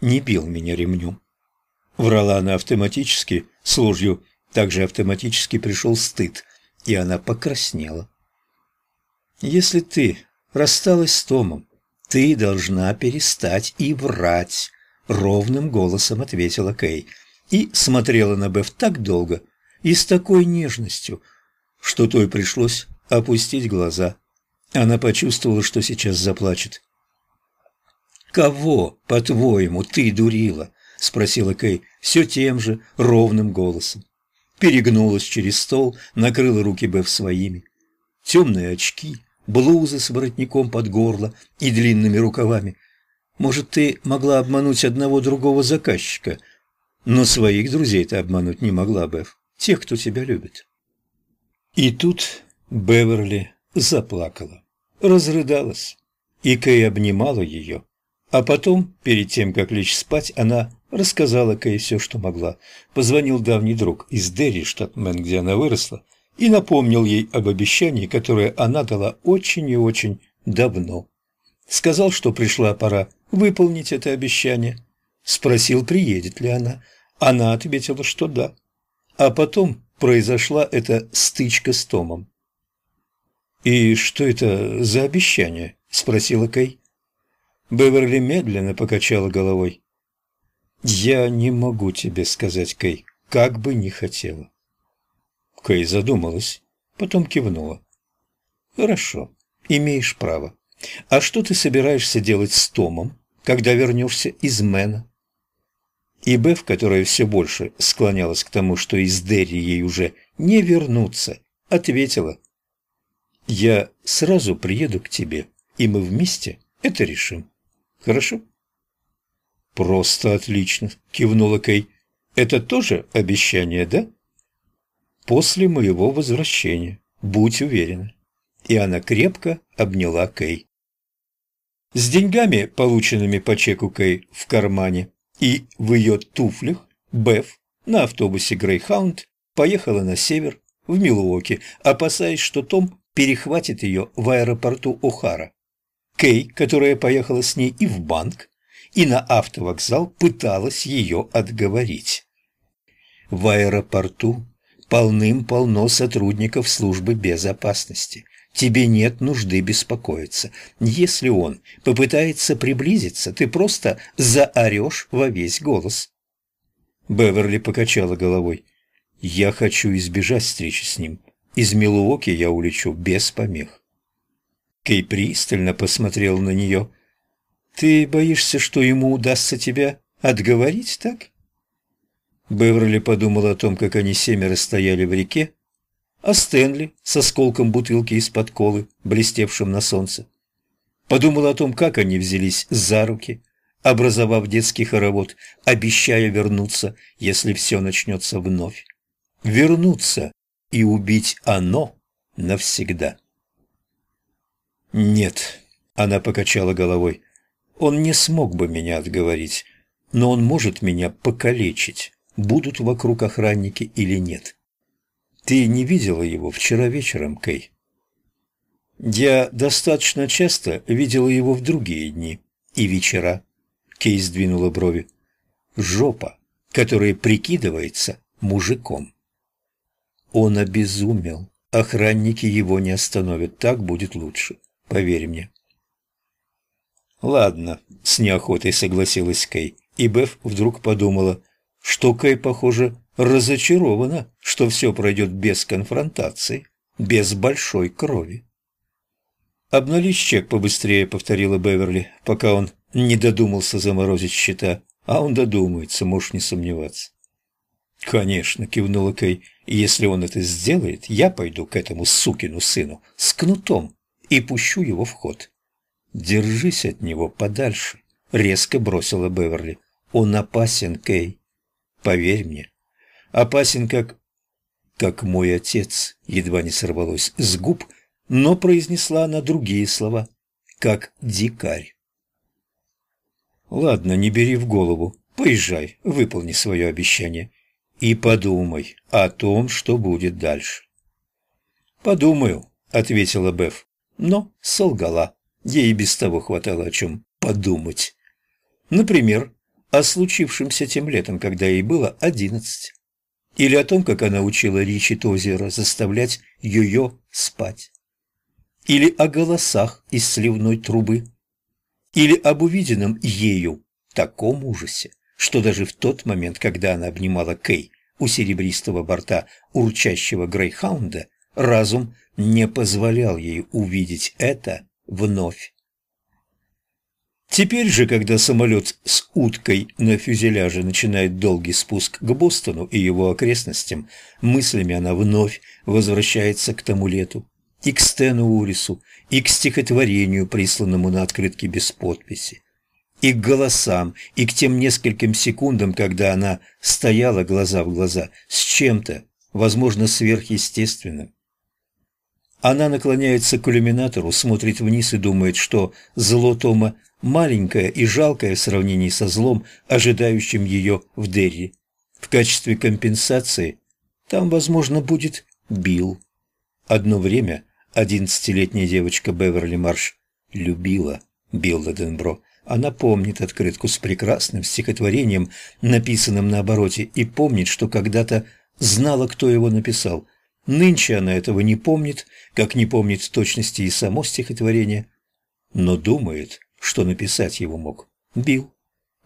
не бил меня ремнем. Врала она автоматически, с ложью также автоматически пришел стыд, и она покраснела. «Если ты рассталась с Томом, ты должна перестать и врать», — ровным голосом ответила Кей, и смотрела на Беф так долго и с такой нежностью, что той пришлось опустить глаза. Она почувствовала, что сейчас заплачет. «Кого, по-твоему, ты дурила?» — спросила Кей все тем же ровным голосом. Перегнулась через стол, накрыла руки Беф своими. Темные очки, блуза с воротником под горло и длинными рукавами. Может, ты могла обмануть одного другого заказчика, но своих друзей ты обмануть не могла, Беф, тех, кто тебя любит. И тут Беверли заплакала, разрыдалась, и Кей обнимала ее. А потом, перед тем, как лечь спать, она рассказала Кей все, что могла. Позвонил давний друг из Дерри, штат Мэн, где она выросла, и напомнил ей об обещании, которое она дала очень и очень давно. Сказал, что пришла пора выполнить это обещание. Спросил, приедет ли она. Она ответила, что да. А потом произошла эта стычка с Томом. «И что это за обещание?» – спросила Кей. Беверли медленно покачала головой. «Я не могу тебе сказать, Кей, как бы ни хотела». Кей задумалась, потом кивнула. «Хорошо, имеешь право. А что ты собираешься делать с Томом, когда вернешься из Мэна?» И Беф, которая все больше склонялась к тому, что из Дерри ей уже не вернуться, ответила. «Я сразу приеду к тебе, и мы вместе это решим. Хорошо?» «Просто отлично», — кивнула Кей. «Это тоже обещание, да?» «После моего возвращения, будь уверена». И она крепко обняла Кей. С деньгами, полученными по чеку Кей в кармане, и в ее туфлях Беф на автобусе «Грейхаунд» поехала на север, в Милуоки, опасаясь, что Том перехватит ее в аэропорту О'Хара. Кей, которая поехала с ней и в банк, и на автовокзал пыталась ее отговорить. В аэропорту полным-полно сотрудников службы безопасности. Тебе нет нужды беспокоиться. Если он попытается приблизиться, ты просто заорешь во весь голос. Беверли покачала головой. Я хочу избежать встречи с ним. Из Милуоки я улечу без помех. Кей пристально посмотрел на нее. «Ты боишься, что ему удастся тебя отговорить, так?» Беверли подумал о том, как они семеро стояли в реке, а Стэнли с осколком бутылки из-под колы, блестевшим на солнце. Подумал о том, как они взялись за руки, образовав детский хоровод, обещая вернуться, если все начнется вновь. Вернуться и убить оно навсегда. «Нет», — она покачала головой, — «он не смог бы меня отговорить, но он может меня покалечить, будут вокруг охранники или нет». Ты не видела его вчера вечером, Кей? Я достаточно часто видела его в другие дни и вечера. Кей сдвинула брови. Жопа, которая прикидывается мужиком. Он обезумел. Охранники его не остановят. Так будет лучше. Поверь мне. Ладно, с неохотой согласилась Кей. И Беф вдруг подумала, что Кей, похоже, разочарована, что все пройдет без конфронтации, без большой крови. «Обналичь чек побыстрее», — повторила Беверли, пока он не додумался заморозить счета. А он додумается, можешь не сомневаться. «Конечно», — кивнула Кей, — «если он это сделает, я пойду к этому сукину сыну с кнутом и пущу его в ход». «Держись от него подальше», — резко бросила Беверли. «Он опасен, Кей. Поверь мне, опасен как... как мой отец, едва не сорвалось с губ, но произнесла она другие слова, как дикарь. Ладно, не бери в голову, поезжай, выполни свое обещание и подумай о том, что будет дальше. Подумаю, ответила Беф, но солгала. Ей без того хватало о чем подумать. Например, о случившемся тем летом, когда ей было одиннадцать. Или о том, как она учила Ричи Тозера заставлять ее спать. Или о голосах из сливной трубы. Или об увиденном ею таком ужасе, что даже в тот момент, когда она обнимала Кей у серебристого борта урчащего грейхаунда, разум не позволял ей увидеть это вновь. Теперь же, когда самолет с уткой на фюзеляже начинает долгий спуск к Бостону и его окрестностям, мыслями она вновь возвращается к тому лету, и к Стэну Урису, и к стихотворению, присланному на открытке без подписи, и к голосам, и к тем нескольким секундам, когда она стояла глаза в глаза с чем-то, возможно, сверхъестественным. Она наклоняется к иллюминатору, смотрит вниз и думает, что зло Тома маленькое и жалкое в сравнении со злом, ожидающим ее в Дерри. В качестве компенсации там, возможно, будет Билл. Одно время одиннадцатилетняя девочка Беверли Марш любила Билла Денбро. Она помнит открытку с прекрасным стихотворением, написанным на обороте, и помнит, что когда-то знала, кто его написал. Нынче она этого не помнит, как не помнит в точности и само стихотворение, но думает, что написать его мог Билл.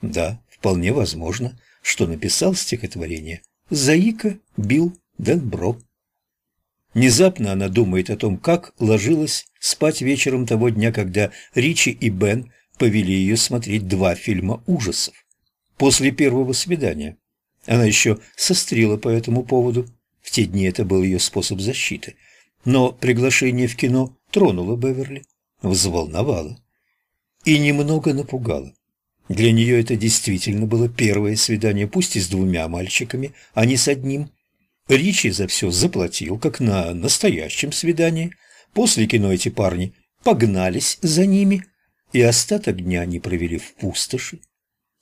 Да, вполне возможно, что написал стихотворение Заика Билл Денбро. Внезапно она думает о том, как ложилась спать вечером того дня, когда Ричи и Бен повели ее смотреть два фильма ужасов. После первого свидания. Она еще сострила по этому поводу. В те дни это был ее способ защиты. Но приглашение в кино тронуло Беверли, взволновало и немного напугало. Для нее это действительно было первое свидание, пусть и с двумя мальчиками, а не с одним. Ричи за все заплатил, как на настоящем свидании. После кино эти парни погнались за ними, и остаток дня они провели в пустоши.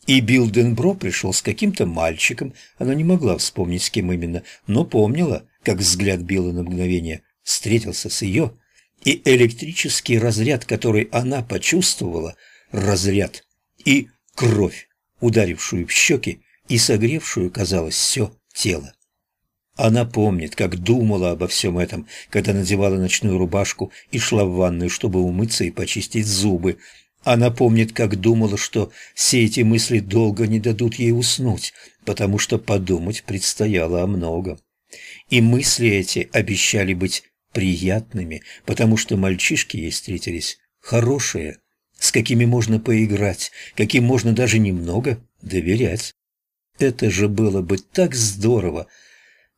И Билденбро пришел с каким-то мальчиком, она не могла вспомнить, с кем именно, но помнила, как взгляд Билла на мгновение встретился с ее, и электрический разряд, который она почувствовала, разряд, и кровь, ударившую в щеки и согревшую, казалось, все тело. Она помнит, как думала обо всем этом, когда надевала ночную рубашку и шла в ванную, чтобы умыться и почистить зубы. Она помнит, как думала, что все эти мысли долго не дадут ей уснуть, потому что подумать предстояло о многом. И мысли эти обещали быть приятными, потому что мальчишки ей встретились хорошие, с какими можно поиграть, каким можно даже немного доверять. Это же было бы так здорово,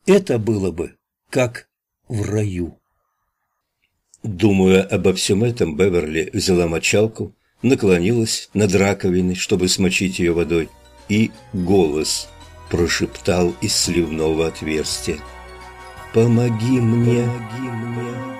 это было бы как в раю. Думая обо всем этом, Беверли взяла мочалку, наклонилась над раковиной, чтобы смочить ее водой, и голос прошептал из сливного отверстия. Помоги мне. Помоги мне.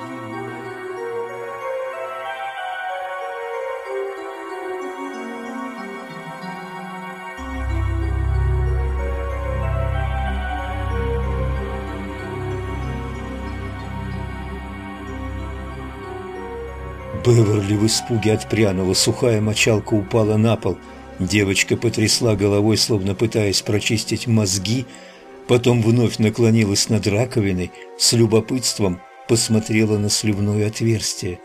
Беверли в испуге отпрянула, сухая мочалка упала на пол. Девочка потрясла головой, словно пытаясь прочистить мозги, Потом вновь наклонилась над раковиной, с любопытством посмотрела на сливное отверстие.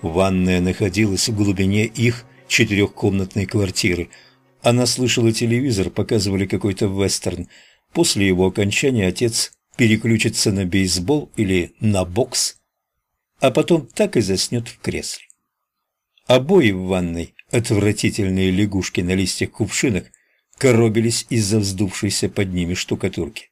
Ванная находилась в глубине их четырехкомнатной квартиры. Она слышала телевизор, показывали какой-то вестерн. После его окончания отец переключится на бейсбол или на бокс, а потом так и заснет в кресле. Обои в ванной, отвратительные лягушки на листьях кувшинок – коробились из-за вздувшейся под ними штукатурки.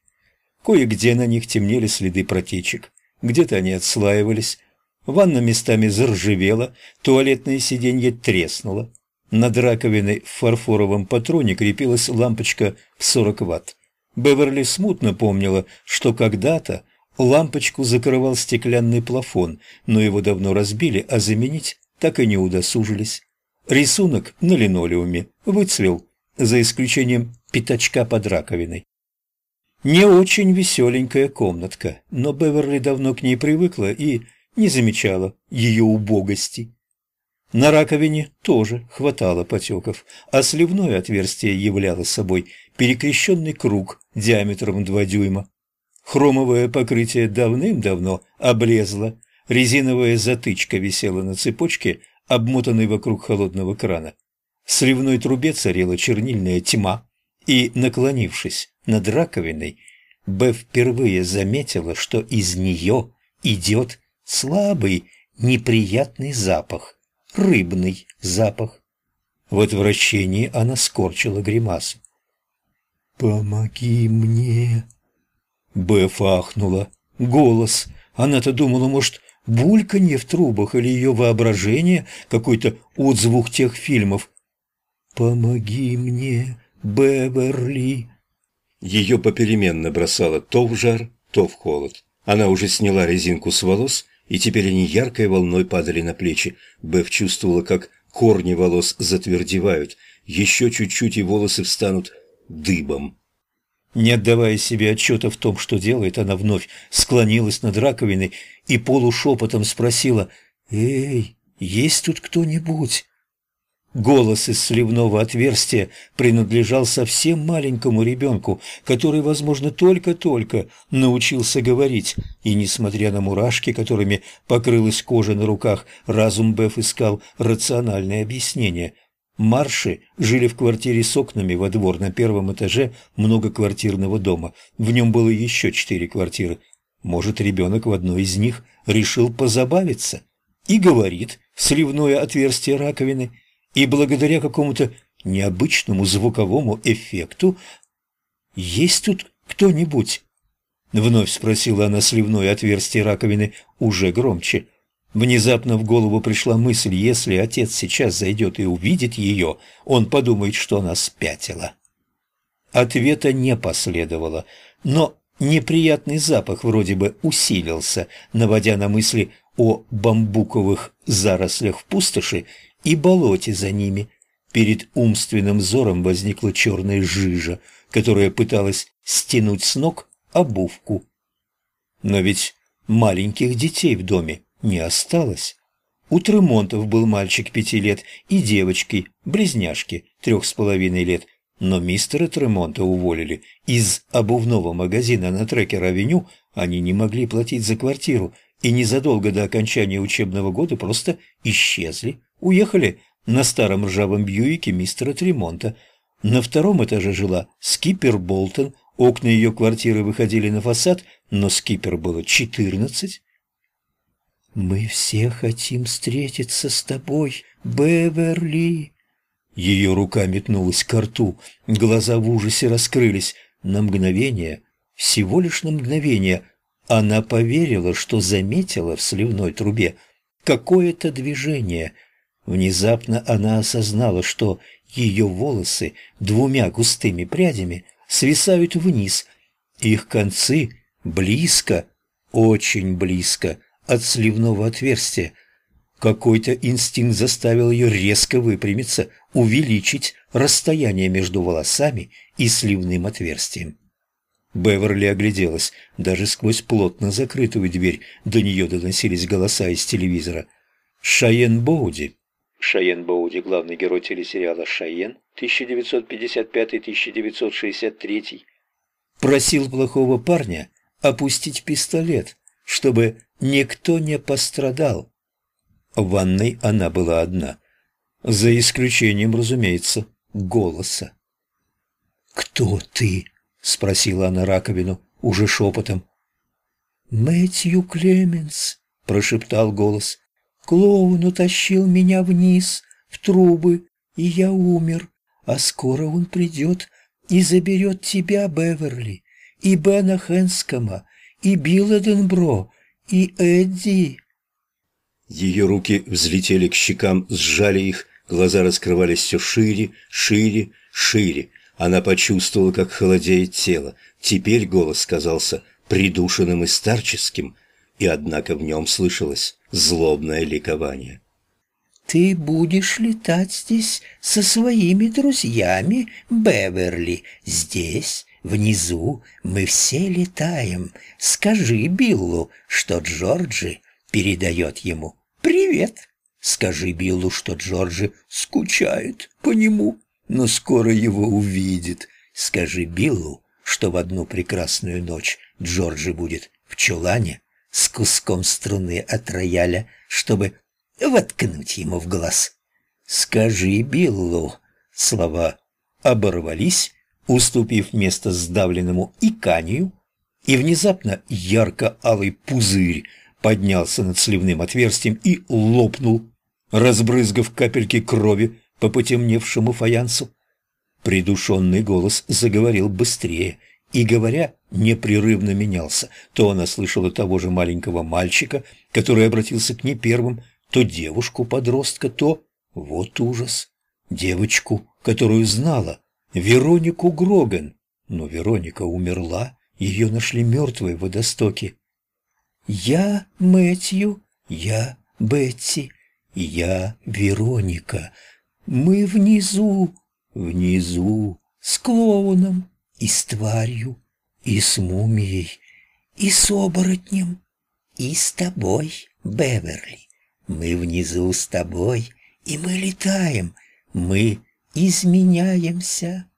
Кое-где на них темнели следы протечек, где-то они отслаивались, ванна местами заржавела, туалетное сиденье треснуло. Над раковиной в фарфоровом патроне крепилась лампочка в 40 ватт. Беверли смутно помнила, что когда-то лампочку закрывал стеклянный плафон, но его давно разбили, а заменить так и не удосужились. Рисунок на линолеуме выцвел, за исключением пятачка под раковиной. Не очень веселенькая комнатка, но Беверли давно к ней привыкла и не замечала ее убогости. На раковине тоже хватало потеков, а сливное отверстие являло собой перекрещенный круг диаметром 2 дюйма. Хромовое покрытие давным-давно облезло, резиновая затычка висела на цепочке, обмотанной вокруг холодного крана. В сливной трубе царила чернильная тьма, и, наклонившись над раковиной, Б впервые заметила, что из нее идет слабый, неприятный запах, рыбный запах. В отвращении она скорчила гримасу. «Помоги мне!» Б фахнула. Голос. Она-то думала, может, бульканье в трубах или ее воображение, какой-то отзвук тех фильмов. «Помоги мне, Беверли!» Ее попеременно бросало то в жар, то в холод. Она уже сняла резинку с волос, и теперь они яркой волной падали на плечи. Беф чувствовала, как корни волос затвердевают. Еще чуть-чуть, и волосы встанут дыбом. Не отдавая себе отчета в том, что делает, она вновь склонилась над раковиной и полушепотом спросила «Эй, есть тут кто-нибудь?» Голос из сливного отверстия принадлежал совсем маленькому ребенку, который, возможно, только-только научился говорить, и, несмотря на мурашки, которыми покрылась кожа на руках, разум Беф искал рациональное объяснение. Марши жили в квартире с окнами во двор на первом этаже многоквартирного дома. В нем было еще четыре квартиры. Может, ребенок в одной из них решил позабавиться и говорит в сливное отверстие раковины – и благодаря какому-то необычному звуковому эффекту «Есть тут кто-нибудь?» Вновь спросила она сливное отверстие раковины уже громче. Внезапно в голову пришла мысль, если отец сейчас зайдет и увидит ее, он подумает, что она спятила. Ответа не последовало, но неприятный запах вроде бы усилился, наводя на мысли о бамбуковых зарослях в пустоши и болоте за ними. Перед умственным взором возникла черная жижа, которая пыталась стянуть с ног обувку. Но ведь маленьких детей в доме не осталось. У Тремонтов был мальчик пяти лет и девочки, близняшки, трех с половиной лет, но мистера Тремонта уволили. Из обувного магазина на Трекер-авеню они не могли платить за квартиру и незадолго до окончания учебного года просто исчезли. Уехали на старом ржавом Бьюике мистера Тремонта. На втором этаже жила Скипер Болтон, окна ее квартиры выходили на фасад, но Скипер было четырнадцать. «Мы все хотим встретиться с тобой, Беверли!» Ее рука метнулась к рту, глаза в ужасе раскрылись. На мгновение, всего лишь на мгновение, она поверила, что заметила в сливной трубе какое-то движение — Внезапно она осознала, что ее волосы двумя густыми прядями свисают вниз. Их концы близко, очень близко от сливного отверстия. Какой-то инстинкт заставил ее резко выпрямиться, увеличить расстояние между волосами и сливным отверстием. Беверли огляделась. Даже сквозь плотно закрытую дверь до нее доносились голоса из телевизора. Шайен Боуди Шайен Боуди, главный герой телесериала «Шайен» 1955-1963, просил плохого парня опустить пистолет, чтобы никто не пострадал. В ванной она была одна, за исключением, разумеется, голоса. «Кто ты?» — спросила она раковину уже шепотом. «Мэтью Клеменс», — прошептал голос. Клоун утащил меня вниз, в трубы, и я умер. А скоро он придет и заберет тебя, Беверли, и Бена Хэнскома, и Билла Денбро, и Эдди. Ее руки взлетели к щекам, сжали их, глаза раскрывались все шире, шире, шире. Она почувствовала, как холодеет тело. Теперь голос казался придушенным и старческим, и однако в нем слышалось злобное ликование. «Ты будешь летать здесь со своими друзьями, Беверли. Здесь, внизу, мы все летаем. Скажи Биллу, что Джорджи передает ему привет. Скажи Биллу, что Джорджи скучает по нему, но скоро его увидит. Скажи Биллу, что в одну прекрасную ночь Джорджи будет в чулане с куском струны от рояля, чтобы воткнуть ему в глаз. Скажи Биллу. Слова оборвались, уступив место сдавленному иканию, и внезапно ярко-алый пузырь поднялся над сливным отверстием и лопнул, разбрызгав капельки крови по потемневшему фаянсу. Придушенный голос заговорил быстрее и, говоря, непрерывно менялся. То она слышала того же маленького мальчика, который обратился к ней первым, то девушку-подростка, то, вот ужас, девочку, которую знала, Веронику Гроген. Но Вероника умерла, ее нашли мертвой в водостоке. «Я Мэтью, я Бетти, я Вероника. Мы внизу, внизу, с клоуном и с тварью, и с мумией, и с оборотнем, и с тобой, Беверли. Мы внизу с тобой, и мы летаем, мы изменяемся».